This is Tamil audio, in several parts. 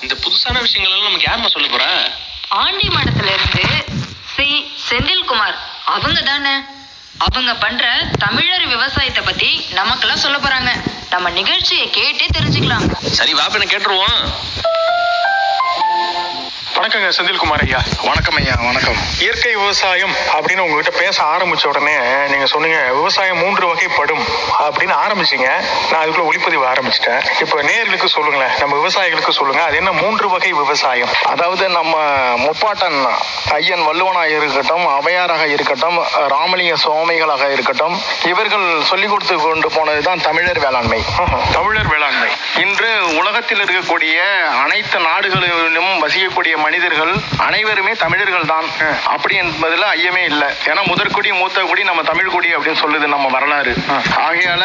இந்த புதுசான விஷயங்கள் எல்லாம் நமக்கு யாரும்மா சொல்ல போறா? ஆண்டி மடத்துல இருந்து சி செந்தில்குமார். அவங்க தானே. அவங்க பண்ற தமிழர் விவசாயத்தை பத்தி நமக்கெல்லாம் சொல்ல போறாங்க. நம்ம நிகழ்ச்சியை கேட்டே தெரிஞ்சுக்கலாம். சரி வாப்ப கேட்டுருவோம். வணக்கங்க செந்தில்குமார் ஐயா. வணக்கம் ஐயா வணக்கம். இயற்கை விவசாயம் அப்படின்னு உங்ககிட்ட பேச ஆரம்பிச்ச உடனே நீங்க சொன்னீங்க விவசாயம் மூன்று வகைப்படும். அப்படின்னு ஆரம்பிச்சீங்க. நான் அதுக்குள்ள ஒளிப்பதிவு ஆரம்பிச்சிட்டேன். இப்போ நேர்களுக்கு சொல்லுங்களேன். நம்ம விவசாயிகளுக்கு சொல்லுங்க. அது என்ன மூன்று வகை விவசாயம்? அதாவது நம்ம முப்பாட்டன் ஐயன் வள்ளுவனாக இருக்கட்டும் அவையாராக இருக்கட்டும் ராமலிங்க சுவாமிகளாக இருக்கட்டும் இவர்கள் சொல்லிக் கொடுத்து கொண்டு போனதுதான் தமிழர் வேளாண்மை. தமிழர் வேளாண்மை. இன்று உலகத்தில் இருக்கக்கூடிய அனைத்து நாடுகளிலும் வசிக்கக்கூடிய மனிதர்கள் அனைவருமே தமிழர்கள் தான். அப்படி என்பதுல ஐயமே இல்லை. ஏன்னா முதற்குடி மூத்த குடி நம்ம தமிழ் குடி அப்படின்னு சொல்லுது நம்ம வரலாறு. ஆகையால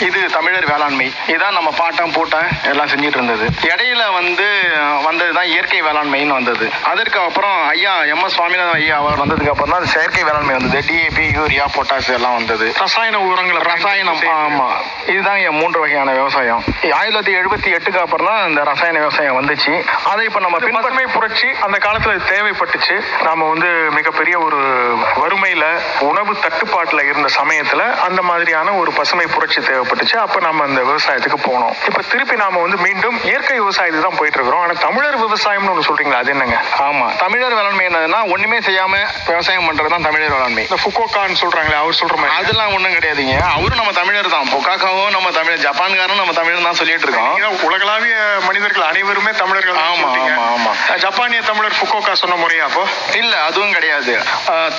இது தமிழர் வேளாண்மை. இதான் நம்ம பாட்டம் பூட்டம் எல்லாம் செஞ்சுட்டு இருந்தது. இடையில வந்து வந்ததுதான் இயற்கை வேளாண்மைன்னு வந்தது. அதற்கு அப்புறம் ஐயா எம் எஸ் சுவாமிநாதன் ஐயா அவர் வந்ததுக்கு அப்புறம் தான் செயற்கை வேளாண்மை வந்தது. டிஏபி யூரியா பொட்டாஸ் எல்லாம் வந்தது. ரசாயன உரங்களை ரசாயனம் ஆமா. இதுதான் என் மூன்று வகையான விவசாயம். ஆயிரத்தி தொள்ளாயிரத்தி எழுபத்தி எட்டுக்கு அப்புறம் தான் இந்த ரசாயன விவசாயம் வந்துச்சு. அதை இப்ப நம்ம பசுமை பின்பற்றி புரட்சி. அந்த காலத்துல தேவைப்பட்டுச்சு. நாம வந்து மிகப்பெரிய ஒரு வறுமையில உணவு தட்டுப்பாட்டுல இருந்த சமயத்துல அந்த மாதிரியான ஒரு பசுமை புரட்சி தேவைப்பட்டுச்சு. அப்ப நம்ம அந்த விவசாயத்துக்கு போனோம். இப்ப திருப்பி நாம வந்து மீண்டும் இயற்கை விவசாயத்துக்கு தான் போயிட்டு இருக்கிறோம். ஆனா தமிழர் விவசாயம்னு ஒண்ணு சொல்றீங்களா? அது என்னங்க? ஆமா. தமிழர் வேளாண்மை என்னதுன்னா ஒண்ணுமே செய்யாம விவசாயம் பண்றது தான் தமிழர் வேளாண்மை இந்த ஃபுகோகான்னு சொல்றாங்களே அவர் சொல்ற மாதிரி. அதெல்லாம் ஒண்ணும் கிடையாதுங்க. அவரும் நம்ம தமிழர் தான். பொக்காக்காவும் நம்ம தமிழர் ஜப்பான்காரும் நம்ம தமிழர் தான் சொல்லிட்டு இருக்கோம். உலகளாவிய மனிதர்கள் அனைவருமே தமிழர்கள் ஆமா. ஆமா, ஆமா. ஜப்பானிய தமிழர் ஃபுகோகா சொன்ன முறையா அப்போ? இல்ல அதுவும் கிடையாது.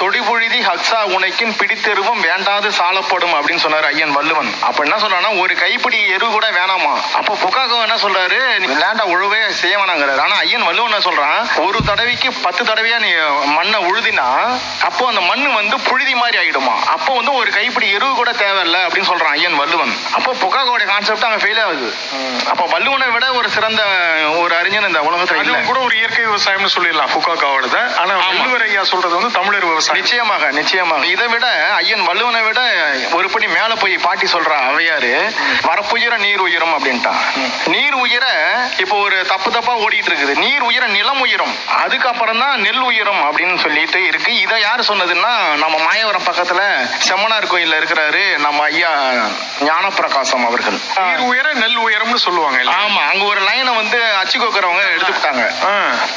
தொடிபுழுதி ஹக்ஸா உனைக்கின் பிடித்தெருவும் வேண்டாது சாலப்படும் அப்படின்னு சொன்னாரு ஐயன் வள்ளுவன். அப்ப என்ன சொல்றான்னா ஒரு கைப்பிடி எரு கூட வேணாமா? அப்ப புக்காக என்ன சொல்றாரு? லேண்டா உழுவே செய்ய வேணாங்கிறாரு. ஆனா ஐயன் வள்ளுவன் என்ன சொல்றான்? ஒரு தடவைக்கு பத்து தடவையா நீ மண்ணை உழுதினா அப்போ அந்த மண்ணு வந்து புழுதி மாதிரி ஆயிடுமா? அப்போ வந்து ஒரு கைப்பிடி எரு கூட தேவையில்ல அப்படின்னு சொல்றான் ஐயன் வள்ளுவன். அப்போ புக்காகோட கான்செப்ட் அங்க ஃபெயில் ஆகுது. அப்ப வள்ளுவனை விட ஒரு சிறந்த ஒரு அறிஞன் இந்த உலகத்துல அதுவும் கூட ஒரு இயற்கை விவசாயம்னு சொல்லிடலாம் ஃபுகோகாவோடத ஆனா. வள்ளுவர் ஐயா சொல்றது வந்து தமிழர் விவசாயம். நிச்சயமாக நிச்சயமாக. இதை விட ஐயன் வள்ளுவனை விட ஒரு படி மேல போய் பாட்டி சொல்றா அவையாரு வரப்புயர நீர் உயரும் அப்படின்ட்டான். நீர் உயர இப்போ ஒரு தப்பு தப்பா ஓடிட்டு இருக்குது நீர் உயர நிலம் உயரும். அதுக்கப்புறம் தான் நெல் உயரும் அப்படின்னு சொல்லிட்டு இருக்கு. இதை யார் சொன்னதுன்னா நம்ம மாயவரம் பக்கத்துல செம்மனார் கோயில்ல இருக்கிறாரு நம்ம ஐயா ஞானப்பிரகாசம் அவர்கள். நீர் உயர நெல் உயரம்னு சொல்லுவாங்க? ஆமா. அங்க ஒரு லைனை வந்து அச்சு கோக்குறவங்க எடுத்துக்கிட்டாங்க.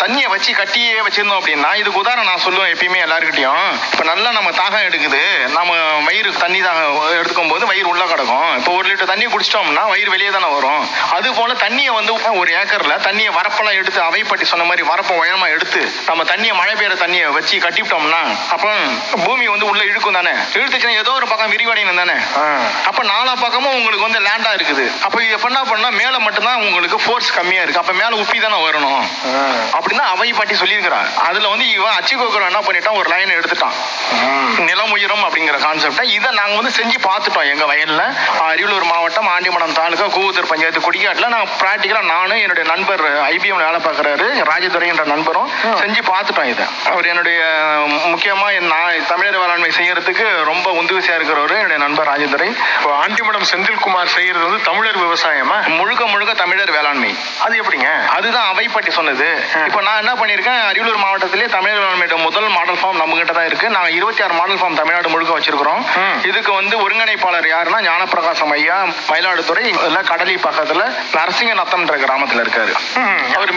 தண்ணியை வச்சு கட்டியே வச்சிருந்தோம் அப்படின்னா இதுக்கு உதாரணம் நான் சொல்லுவேன் எப்பயுமே எல்லாருக்கிட்டையும் இப்ப நல்லா நம்ம தாகம் எடுக்குது. நம்ம வயிறு தண்ணி தாகம் எடுக்கும் போது வயிறு உள்ள கிடக்கும். இப்போ ஒரு லிட்டர் தண்ணி குடிச்சிட்டோம்னா வயிறு வெளியே தானே வரும். அது போல தண்ணியை வந்து ஒரு ஏக்கர்ல தண்ணியை வரப்பெல்லாம் எடுத்து அவைப்பட்டி சொன்ன மாதிரி வரப்ப உயரமா எடுத்து நம்ம தண்ணியை மழை பெய்யற தண்ணியை வச்சு கட்டிவிட்டோம்னா அப்போ பூமி வந்து உள்ள இழுக்கும் தானே. இழுத்துச்சுன்னா ஏதோ ஒரு பக்கம் விரிவடையணும் தானே. அப்ப நாலா பக்கமும் உங்களுக்கு வந்து லேண்டா இருக்குது. அப்ப இது என்ன பண்ணா மேல மட்டும்தான் உங்களுக்கு ஃபோர்ஸ் கம்மியா இருக்கு. அப்ப மேல உப்பி தானே வரணும். அப்படின்னா அவை பாட்டி சொல்லியிருக்கிறான் அதுல வந்து இவன் அச்சு கோக்குறவன் என்ன பண்ணிட்டான்? ஒரு லைன் எடுத்துட்டான். நிலம் உயரம் அப்படிங்கிற கான்செப்டை இதை நாங்க வந்து செஞ்சு பார்த்துட்டோம் எங்க வயல்ல அரியலூர் மாவட்டம் ஆண்டிமடம் தாலுகா கூவத்தூர் பஞ்சாயத்து குடிக்காட்டுல நான் பிராக்டிக்கலா நானும் என்னுடைய நண்பர் ஐபிஎம் வேலை பார்க்கறாரு ராஜதுரை என்ற நண்பரும் செஞ்சு பார்த்துட்டோம் இதை. அவர் என்னுடைய முக்கியமா நான் தமிழர் வேளாண்மை செய்யறதுக்கு ரொம்ப உந்துவிசையா இருக்கிறவரு என்னுடைய நண்பர் ராஜதுரை. ஆண்டிமடம் செந்தில்குமார் செய்யறது வந்து தமிழர் விவசாயமா? முழுக்க முழுக்க தமிழர் வேளாண்மை. அது எப்படிங்க? அதுதான் அவைப்பட்டி சொன்னது. இப்போ நான் என்ன பண்ணியிருக்கேன் அரியலூர் மாவட்டத்திலே தமிழர் வேளாண்மையோட முதல் மாடல் ஃபார்ம் நம்ம கிட்ட தான் இருக்கு. நாங்க இருபத்தி ஆறு மாடல் ஃபார்ம் தமிழ்நாடு முழுக்க வச்சிருக்கிறோம். இதுக்கு வந்து ஒருங்கிணைப்பாளர் யாருன்னா ஞானப்பிரகாசம் ஐயா மயிலாடுதுறை இல்ல கடலி பக்கத்துல நரசிங்கநத்தம்ன்ற கிராமத்துல இருக்காரு. அவர்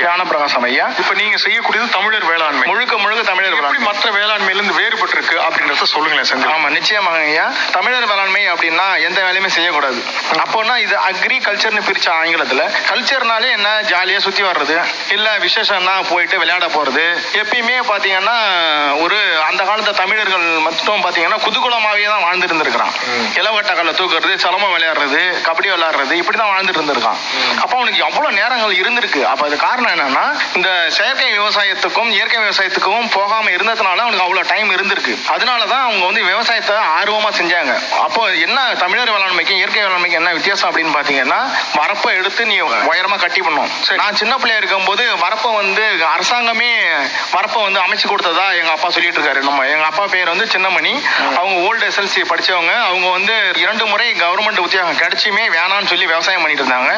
ஞானப்பிரகாசம் ஐயா. இப்ப நீங்க செய்யக்கூடியது தமிழர் வேளாண்மை. முழுக்க முழுக்க தமிழர் வேளாண்மை. மற்ற வேளாண்மையில இருந்து வேறுபட்டு இருக்கு அப்படின்றத சொல்லுங்களேன் செந்தில். ஆமா நிச்சயமாக ஐயா. தமிழர் வேளாண்மை அப்படின்னா எந்த வேலையுமே செய்யக்கூடாது. அப்போனா இது அக்ரிகல்ச்சர்னு பிரிச்ச ஆங்கிலத்துல கல்ச்சர்னாலே என்ன ஜாலியா சுத்தி வர்றது? இல்ல விசேஷம்னா போயிட்டு விளையாட போறது? எப்பயுமே பாத்தீங்கன்னா ஒரு அந்த காலத்து தமிழர்கள் மட்டும் பாத்தீங்கன்னா குதூகலமாவே தான் வாழ்ந்துட்டு இருந்திருக்கிறான் இளவட்டக்கல்ல தூக்குறது சிலம்பம் விளையாடுறது கபடி விளையாடுறது இப்படிதான் வாழ்ந்துட்டு இருந்திருக்கான் அப்ப அவனுக்கு எவ்வளவு நேரங்கள் இருந்திருக்கு? அப்ப அது காரணம் என்னன்னா இந்த செயற்கை விவசாயத்துக்கும் இயற்கை விவசாயத்துக்கும் போகாம இருந்ததுனால அவனுக்கு அவ்வளவு டைம் இருந்திருக்கு. அதனாலதான் அவங்க வந்து விவசாயத்தை ஆர்வமா செஞ்சாங்க. அப்போ என்ன தமிழர் வேளாண்மைக்கும் இயற்கை வேளாண்மைக்கும் என்ன வித்தியாசம் அப்படின்னு பாத்தீங்கன்னா வரப்பை எடுத்து நீ உயரமா கட்டி பண்ணோம் சரி. நான் சின்ன பிள்ளையா இருக்கும்போது வரப்பை வந்து அரசாங்கமே வரப்பை வந்து அமைச்சு கொடுத்ததா எங்க அப்பா சொல்லிட்டு இருக்காரு. நம்ம எங்க அப்பா பேர் வந்து சின்னமணி. அவங்க ஓல்டு எஸ்எல்சி படிச்சவங்க. அவங்க வந்து இரண்டு முறை கவர்மெண்ட் உத்தியோகம் கிடைச்சுமே வேணாம்னு சொல்லி விவசாயம் பண்ணிட்டு இருந்தாங்க.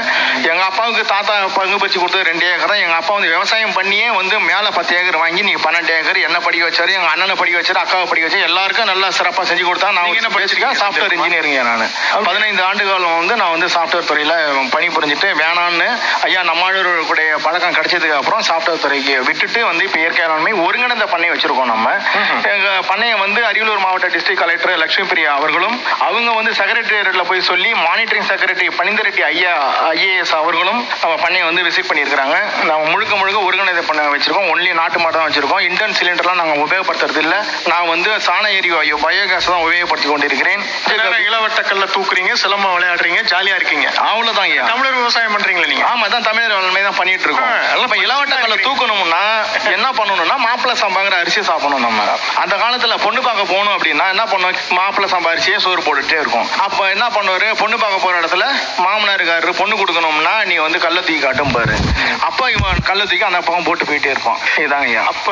எங்க அப்பாவுக்கு தாத்தா பங்கு பறிச்சு கொடுத்தது ரெண்டு ஏக்கர் தான். எங்க அப்பா வந்து விவசாயம் பண்ணியே வந்து மேல பத்து ஏக்கர் வாங்கி நீங்க பன்னெண்டு ஏக்கர் என்ன படிக்க வச்சாரு எங்க அண்ணனை படிக்க வச்சாரு அக்காவை படிக்க வச்சாரு எல்லாருக்கும் நல்லா சிறப்பா செஞ்சு கொடுத்தா நான் என்ன படிச்சிருக்கேன்? சாஃப்ட்வேர் இன்ஜினியரிங் நான். பதினைந்து ஆண்டு காலம் வந்து நான் வந்து சாஃப்ட்வேர் துறையில பணி புரிஞ்சுட்டு வேணான்னு ஐயா நம்மளுடைய பழக்கம் கிடைச்சதுக்கு அப்புறம் சாஃப்ட்வேர் துறைக்கு விட்டுட்டு வந்து இப்போ இயற்கை வேளாண்மை ஒருங்கிணைந்த பண்ணை வச்சிருக்கோம் நம்ம. எங்க பண்ணையை வந்து அரியலூர் மாவட்ட டிஸ்ட்ரிக்ட் கலெக்டர் லட்சுமி பிரியா அவர்களும் அவங்க வந்து செக்ரட்டரியேட்ல போய் சொல்லி மானிட்டரிங் செக்ரட்டரி பணிந்தரெட்டி ஐயா ஐஏஎஸ் அவர்களும் நம்ம பண்ணையை வந்து விசிட் பண்ணியிருக்கிறாங்க. நம்ம முழுக்க முழுக்க ஒருங்கிணைந்த பண்ணை வச்சிருக்கோம். ஒன்லி நாட்டு மாடு தான் வச்சிருக்கோம். இன்டர்ன் சிலிண்டர்லாம் நாங்கள் உபயோகப்படுத்துறது இல்லை நான் வந்து சாண எரிவாயு பயோகேஸ் தான் உபயோகப்படுத்தி கொண்டிருக்கிறேன். நேரம் இளவட்டக்கல்ல தூக்குறீங்க சிலம்பம் விளையாடுறீங்க ஜாலியா இருக்கீங்க? அவ்வளவுதான் தமிழர் விவசாயம் பண்றீங்களா நீங்க? ஆமா தான் தமிழர் வேளாண்மை தான் பண்ணிட்டு இருக்கோம். இப்ப இளவட்ட கல்ல தூக்கணும்னா என்ன பண்ணணும்னா மாப்பிள்ளை சம்பாங்கிற அரிசி சாப்பிடணும் நம்ம. அந்த காலத்துல பொண்ணு பார்க்க போகணும் அப்படின்னா என்ன பண்ணுவோம்? மாப்பிள்ளை சம்பா அரிசியே சோறு போட்டுட்டே இருக்கும். அப்ப என்ன பண்ணுவாரு? பொண்ணு பார்க்க போற இடத்துல மாமனாருக்காரரு பொண்ணு கொடுக்கணும்னா நீ வந்து கல்ல தூக்கி காட்டும் பாரு. அப்ப இவன் கல்ல தூக்கி அந்த பக்கம் போட்டு போயிட்டே இருப்பான். இதாங்க அப்ப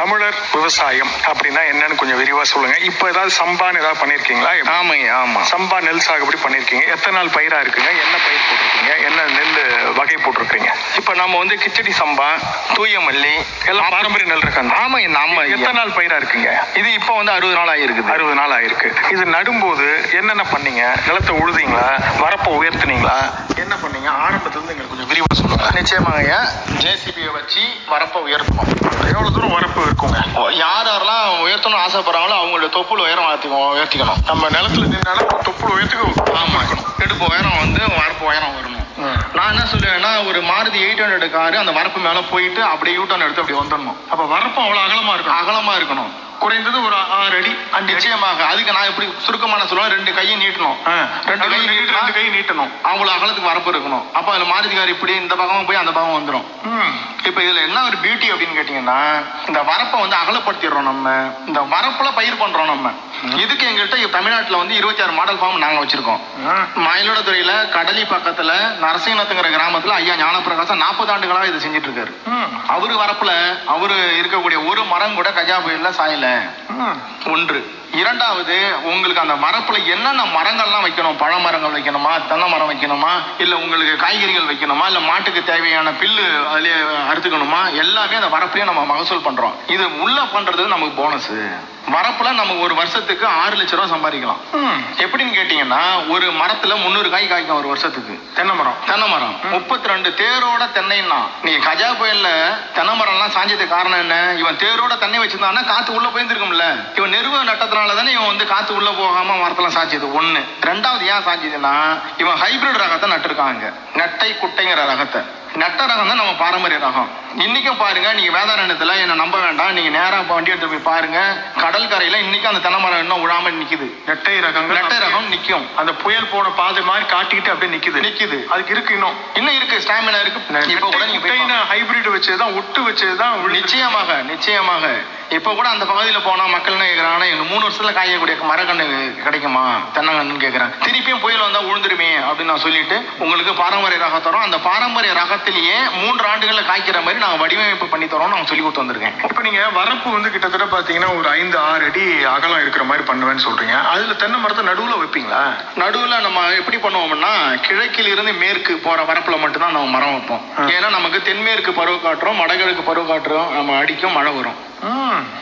தமிழர் விவசாயம் அப்படின்னா என்னன்னு கொஞ்சம் விரிவா சொல்லுங்க. இப்ப ஏதாவது சம்பான்னு ஏதாவது பண்ணிருக்கீங்களா? ஆமாங்க ஆமா. சம்பா நெல் சாகுபடி பண்ணிருக்கீங்க. எத்தனை நாள் பயிரா இருக்குங்க? என்ன பயிர் போட்டிருக்கீங்க? என்ன நெல் வகை போட்டிருக்கீங்க? இப்ப நம்ம வந்து கிச்சடி சம்பா தூய மல்லி எல்லாம் பாரம்பரிய நெல் ரகம். ஆமாங்க நம்ம எத்தனை நாள் பயிரா இருக்குங்க? இது இப்ப வந்து அறுபது நாள் ஆகிருக்குது அறுபது நாள் ஆயிருக்கு. இது நடும்போது என்னென்ன பண்ணீங்க? நிலத்தை உழுதீங்களா? வரப்பை உயர்த்துனீங்களா? என்ன பண்ணீங்க? ஆரம்பத்துல இருந்து எங்களுக்கு கொஞ்சம் விரிவா சொல்லுங்க. நிச்சயமாக ஐயா ஜேசிபியை வச்சு வரப்பை உயர்த்தணும். எவ்வளவு தூரம் வரப்பு இருக்குங்க யார் யாரெல்லாம் உயர்த்தணும்னு ஆசைப்படுறாங்களோ அவங்களோட தொப்புள் உயரம் உயர்த்திக்கணும் உயர்த்திக்கணும். நம்ம நிலத்துல நின்னாலும் தொப்புள் உயர்த்துக்கு. ஆமா. இடுப்பு உயரம் வந்து வரப்பு உயரம் வரணும். நான் என்ன சொல்லுவேன்னா ஒரு மாருதி எயிட் ஹண்ட்ரட் காரு அந்த வரப்பு மேல போயிட்டு அப்படியே யூட்டன் எடுத்து அப்படி வந்துடணும். அப்ப வரப்பு அவ்வளவு அகலமா இருக்கும் அகலமா இருக்கணும். குறைந்தது ஒரு ஆறு அடி. நிச்சயமாக. அதுக்கு நான் இப்படி சுருக்கமான சொல்லுவேன். ரெண்டு கையை நீட்டணும். ரெண்டு கை ரெண்டு நீட்டினா ரெண்டு கை நீட்டணும். அவ்வளவு அகலத்துக்கு வரப்பு இருக்கணும். அப்ப அதுல மாருதி கார் இப்படி இந்த பக்கமா போய் அந்த பக்கம் வந்துடும். இப்ப இதுல என்ன ஒரு பியூட்டி அப்படின்னு கேட்டீங்கன்னா இந்த வரப்பை வந்து அகலப்படுத்திடுறோம் நம்ம இந்த வரப்புல பயிர் பண்றோம் நம்ம இதுக்கு எங்கள்கிட்ட தமிழ்நாட்டுல வந்து இருபத்தி ஆறு மாடல் ஃபார்ம் நாங்க வச்சிருக்கோம். மயிலாடுதுறையில கடலி பக்கத்துல நரசிங்கநத்துங்கிற கிராமத்துல ஐயா ஞானப்பிரகாசம் நாற்பது ஆண்டுகளா இது செஞ்சுட்டு இருக்காரு. அவரு வரப்புல அவரு இருக்கக்கூடிய ஒரு மரம் கூட கஜா புயல்ல சாயல. ஒன்று. இரண்டாவது உங்களுக்கு அந்த மரப்புல என்னென்ன மரங்கள்லாம் வைக்கணும்? பழ மரங்கள் வைக்கணுமா? தென்னை மரம் வைக்கணுமா? இல்ல உங்களுக்கு காய்கறிகள் வைக்கணுமா? இல்ல மாட்டுக்கு தேவையான பில்லு அதுலேயே அறுத்துக்கணுமா? எல்லாமே அந்த வரப்புலயே நம்ம மகசூல் பண்றோம். இது உள்ள பண்ணுறதுக்கு நமக்கு போனஸ் வரப்புல நம்ம ஒரு வருஷத்துக்கு ஆறு லட்ச ரூபா சம்பாதிக்கலாம். எப்படின்னு கேட்டீங்கன்னா ஒரு மரத்துல முந்நூறு காய் காய்க்கும் ஒரு வருஷத்துக்கு. தென்னை மரம். தென்னை மரம். முப்பத்தி ரெண்டு தேரோட தென்னைன்னா நீங்க கஜா புயல்ல தென்னை மரம்லாம் சாஞ்சதுக்கு காரணம் என்ன? இவன் தேரோட தென்னை வச்சிருந்தான்னா காத்து உள்ள போயிருந்திருக்கும்ல. இவன் நெருவ நட்டத்தினால தானே இவன் வந்து காத்து உள்ள போகாம மரத்தெல்லாம் சாய்ச்சது ஒண்ணு. ரெண்டாவது ஏன் சாய்ச்சதுன்னா இவன் ஹைபிரிட் ரகத்தை நட்டிருக்காங்க. நெட்டை குட்டைங்கிற ரகத்தை. நட்ட ரகம் தான் நம்ம பாரம்பரிய ரகம். இன்னைக்கும் பாருங்க நீங்க வேதாரண்யத்துல என்ன நம்ப வேண்டாம். நீங்க நேரா இப்ப வண்டி எடுத்து போய் பாருங்க. கடல் கரையில இன்னைக்கும் அந்த தென்னை மரம் இன்னும் விழாம நிக்குது. நெட்டை ரகங்கள் நெட்டை ரகம் நிக்கும். அந்த புயல் போன பாதை மாதிரி காட்டிக்கிட்டு அப்படியே நிக்குது. நிக்குது. அதுக்கு இருக்கு இன்னும். இன்னும் இருக்கு ஸ்டாமினா இருக்கு. இப்ப கூட நீங்க போய் பாருங்க. ஹைபிரிட் வச்சதுதான் ஒட்டு வச்சதுதான் விழுந்து- நிச்சயமாக நிச்சயமாக. இப்ப கூட அந்த பகுதியில போனா மக்கள் என்ன கேக்குறாங்கன்னா இன்னும் மூணு வருஷத்துல காயக்கூடிய மரக்கண்ணு கிடைக்குமா? தென்னங்கன்னு கேக்குறேன் திருப்பியும் புயல் வந்தா உழுந்துருமே அப்படின்னு நான் சொல்லிட்டு உங்களுக்கு பாரம்பரிய ரகம் தரோம். அந்த பாரம்பரிய ரகத்திலேயே மூன்று ஆண்டுகள்ல காய்க்கிற மாதிரி நாங்க வடிவமைப்பு பண்ணி தரோம் நான் சொல்லி கொடுத்து வந்திருக்கேன். இப்ப நீங்க வரப்பு வந்து கிட்டத்தட்ட பாத்தீங்கன்னா ஒரு ஐந்து ஆறு அடி அகலம் இருக்கிற மாதிரி பண்ணுவேன்னு சொல்றீங்க. அதுல தென்னை மரத்தை நடுவுல வைப்பீங்களா? நடுவுல நம்ம எப்படி பண்ணுவோம்னா கிழக்கில் இருந்து மேற்கு போற வரப்புல மட்டும்தான் நம்ம மரம் வைப்போம். ஏன்னா நமக்கு தென்மேற்கு பருவ காற்றும் வடகிழக்கு பருவ காற்றும் நம்ம அடிக்கும் மழை வரும்.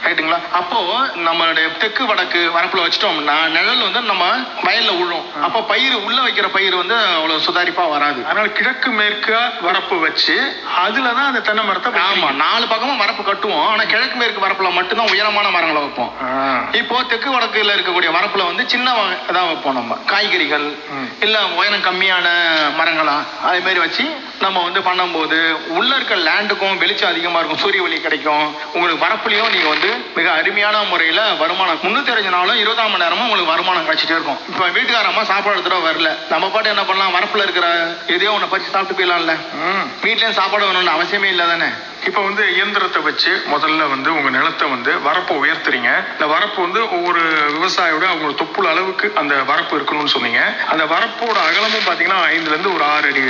ரைட்டுங்களா அப்போ நம்மளுடைய தெற்கு வடக்கு வரப்புல வச்சிட்டோம்னா நிழல் வந்து நம்ம வயல்ல விழும் அப்போ பயிர் உள்ள வைக்கிற பயிர் வந்து அவ்வளவு சுதாரிப்பா வராது. அதனால கிழக்கு மேற்கா வரப்பு வச்சு அதுலதான் அந்த தென்னை மரத்தை. ஆமா நாலு பக்கமும் வரப்பு கட்டுவோம். ஆனா கிழக்கு மேற்கு வரப்புல மட்டும்தான் உயரமான மரங்களை வைப்போம். இப்போ தெற்கு வடக்குல இருக்கக்கூடிய வரப்புல வந்து சின்ன தான் வைப்போம் நம்ம. காய்கறிகள். இல்ல உயரம் கம்மியான மரங்களா? அதே மாதிரி வச்சு நம்ம வந்து பண்ணும்போது உள்ள இருக்க லேண்டுக்கும் வெளிச்சம் அதிகமா இருக்கும். சூரிய ஒளி கிடைக்கும். உங்களுக்கு வரப்புலயும் நீங்க வந்து மிக அருமையான முறையில வருமானம். முன்னூத்தி அஞ்சு நாளும் இருபதாம் மணி நேரமும் உங்களுக்கு வருமானம் கிடைச்சிட்டே இருக்கும். இப்ப வீட்டுக்காரம்மா சாப்பாடு எடுத்துட்டு வரல. நம்ம பாட்டு என்ன பண்ணலாம்? வரப்புல இருக்கிற எதையோ ஒண்ணு பறிச்சு சாப்பிட்டு போயிடலாம்ல. வீட்லயும் சாப்பாடு வேணும்னு அவசியமே இல்லை தானே? இப்போ வந்து இயந்திரத்தை வச்சு முதல்ல வந்து உங்க நிலத்தை வந்து வரப்பை உயர்த்துறீங்க. இந்த வரப்பு வந்து ஒவ்வொரு விவசாயியோட அவங்க தொப்புள் அளவுக்கு அந்த வரப்பு இருக்கணும்னு சொன்னீங்க. அந்த வரப்போட அகலமும் பாத்தீங்கன்னா ஐந்துல இருந்து ஒரு ஆறு அடி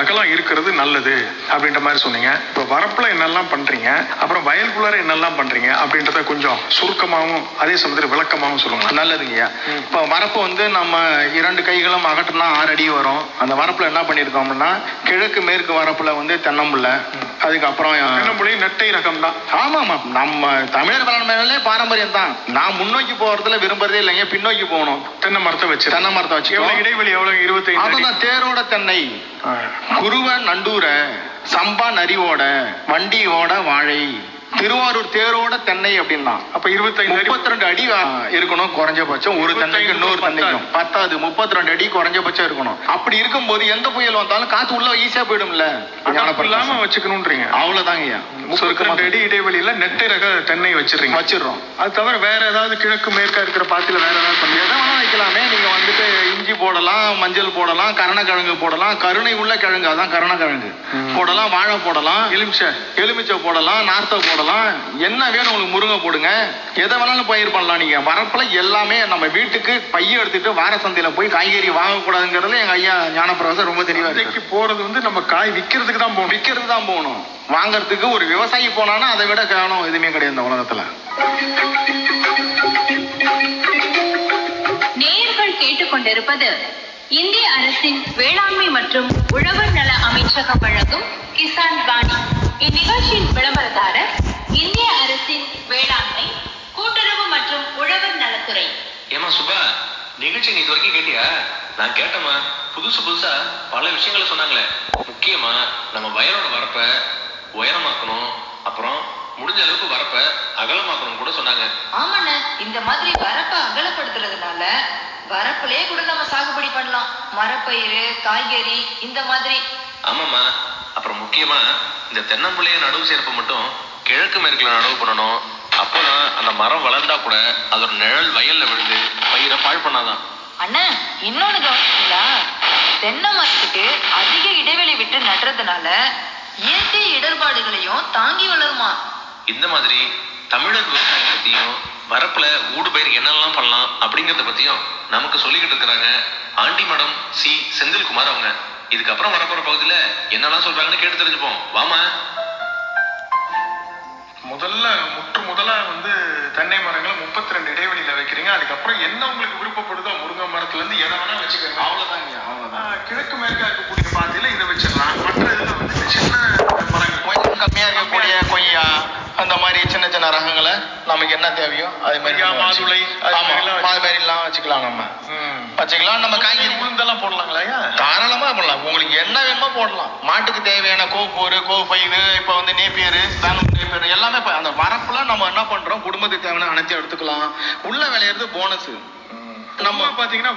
அகலம் இருக்கிறது நல்லது அப்படின்ற மாதிரி சொன்னீங்க. இப்போ வரப்புல என்னெல்லாம் பண்றீங்க? அப்புறம் வயலுக்குள்ளார என்னெல்லாம் பண்றீங்க? அப்படின்றத கொஞ்சம் சுருக்கமாகவும் அதே சமயத்தில் விளக்கமாகவும் சொல்லுங்க. நல்லதுங்கய்யா இப்போ வரப்பு வந்து நம்ம இரண்டு கைகளும் அகற்றினா ஆறு அடி வரும். அந்த வரப்புல என்ன பண்ணியிருக்கோம்னா கிழக்கு மேற்கு வரப்புல வந்து தென்னம்புள்ள அதுக்கப்புறம் தென்னம்புளையும் நெட்டை ரகம் தான் ஆமாமா. நம்ம தமிழர் வேளாண்மையிலே பாரம்பரியம் தான். நான் முன்னோக்கி போறதுல விரும்புறதே இல்லைங்க பின்னோக்கி போகணும். தென்னை மரத்தை வச்சு தென்னை மரத்தை எவ்வளவு வச்சுக்கோ இடைவெளி எவ்வளவு இருபத்தைந்து அடி? அதுதான் தேரோட தென்னை. குருவ நண்டூர சம்பா நரிவோட வண்டியோட வாழை. திருவாரூர் தேரோட தென்னை அப்படின்னா அப்ப இருபத்தைந்து முப்பத்தி ரெண்டு அடி இருக்கணும் குறைஞ்சபட்சம் ஒரு தென்னைக்கு இன்னொரு தென்னைக்கும். பத்தாது முப்பத்தி ரெண்டு அடி குறைஞ்சபட்சம் இருக்கணும். அப்படி இருக்கும்போது எந்த புயல் வந்தாலும் காத்து உள்ள ஈஸியா போயிடும்ல. இல்லாம வச்சுக்கணும்ன்றீங்க அவ்வளவுதாங்கய்யா முப்பத்தி அடி இடைவெளியில நெட்டை ரக தென்னை வச்சிடுறீங்க. வச்சிடுறோம். அது தவிர வேற ஏதாவது கிழக்கு மேற்கா இருக்கிற பாத்தியில வேற ஏதாவது பண்ணி எதை வேணா வைக்கலாமே. நீங்க வந்துட்டு இஞ்சி போடலாம் மஞ்சள் போடலாம் கருணக்கிழங்கு போடலாம். கருணை உள்ள கிழங்கு அதான் கருணக்கிழங்கு. போடலாம் வாழை போடலாம். எலுமிச்சை. எலுமிச்சை போடலாம் நார்த்தை போடலாம். என்ன வேணும் உங்களுக்கு முருங்கை போடுங்க. எதை வேணாலும் பயிர் பண்ணலாம் நீங்க. வரப்புல எல்லாமே நம்ம வீட்டுக்கு பைய எடுத்துட்டு வார சந்தையில போய் காய்கறி வாங்கக்கூடாதுங்கிறதுல எங்க ஐயா ஞானப்பிரகாசம் ரொம்ப தெளிவா இருக்கு சந்தைக்கு போறது வந்து நம்ம காய் விக்கிறதுக்கு தான் போகணும். விற்கிறது தான் போகணும். வாங்குறதுக்கு ஒரு விவசாயி போனானா அதை விட காரணம் எதுவுமே கிடையாது இந்த உலகத்துல. நேயர்கள் கேட்டுக்கொண்டிருப்பது இந்திய அரசின் வேளாண்மை மற்றும் உழவர் நல அமைச்சகம் வழங்கும் கிசான் பாணி இந்நிகழ்ச்சியின் விளம்பரதாரர் இந்திய அரசின் வேளாண்மை கூட்டுறவு மற்றும் உழவர் நலத்துறை. ஏமா சுபா நிகழ்ச்சி நீ இது வரைக்கும் கேட்டியா? நான் கேட்டேம்மா. புதுசு புதுசா பல விஷயங்களை சொன்னாங்களே. முக்கியமா நம்ம வயலோட வரப்ப உயரமாக்கணும் அப்புறம் முடிஞ்ச அளவுக்கு வரப்ப அகலமாக்கணும் கூட சொன்னாங்க. ஆமாண்ண இந்த மாதிரி வரப்பை அகலப்படுத்துறதுனால வரப்புலயே கூட நம்ம சாகுபடி பண்ணலாம். மரப்பயிறு காய்கறி இந்த மாதிரி. ஆமாம்மா. அப்புறம் முக்கியமா இந்த தென்னம்பிள்ளைய நடவு செய்யறப்ப மட்டும் கிழக்கு மேற்குல நடவு பண்ணணும். அப்போதான் அந்த மரம் வளர்ந்தா கூட அதோட நிழல் வயல்ல விழுந்து பயிரை பாழ் பண்ணாதான். அண்ணா இன்னொன்னு கவனிச்சீங்களா? தென்னை மரத்துக்கு அதிக இடைவெளி விட்டு நடுறதுனால இயற்கை இடர்பாடுகளையும் தாங்கி வளருமா? இந்த மாதிரி தமிழர் விவசாயம் பத்தியும் வரப்புல ஊடு பயிர் என்னெல்லாம் பண்ணலாம் அப்படிங்கறத பத்தியும் நமக்கு சொல்லிக்கிட்டு இருக்கிறாங்க ஆண்டி மேடம் சி செந்தில்குமார் அவங்க. இதுக்கப்புறம் வரப்போற பகுதியில என்னெல்லாம் சொல்றாங்கன்னு கேட்டு தெரிஞ்சுப்போம். வாமா முதல்ல முற்று முதலா வந்து தென்னை மரங்களை முப்பத்தி ரெண்டு இடைவெளியில வைக்கிறீங்க. அதுக்கப்புறம் என்ன உங்களுக்கு விருப்பப்படுதோ முருங்கை மரத்துல இருந்து எதை வேணா வச்சுக்கோங்க அவ்வளவுதாங்க அவ்வளவுதான் ஆஹ் கிழக்கு மேற்கா இருக்கக்கூடிய பாத்தியில இதை வச்சிடலாம். மற்ற இதுல வந்து சின்ன மரங்கள். கொஞ்சம் கம்மியா இருக்கக்கூடிய கொய்யா அந்த மாதிரி சின்ன சின்ன ரகங்களை நமக்கு என்ன தேவையோ அது மாதிரி மாதுளை, அது மாதிரிலாம் வச்சுக்கலாம் நம்ம. வச்சுக்கலாம் நம்ம காய்கறி உளுந்தெல்லாம் போடலாங்களா ஐயா? தாராளமா பண்ணலாம் உங்களுக்கு போடலாம். மாட்டுக்கு தேவையான கோப்பூர் கோப்பயிறு இப்ப வந்து நேப்பியர் தானம் நேப்பியர் எல்லாமே அந்த வரப்புல நம்ம என்ன பண்றோம்? குடும்பத்துக்கு தேவையான அனைத்தையும் எடுத்துக்கலாம். உள்ள விளையிறது போனஸ் நம்ம பாத்தீங்கன்னா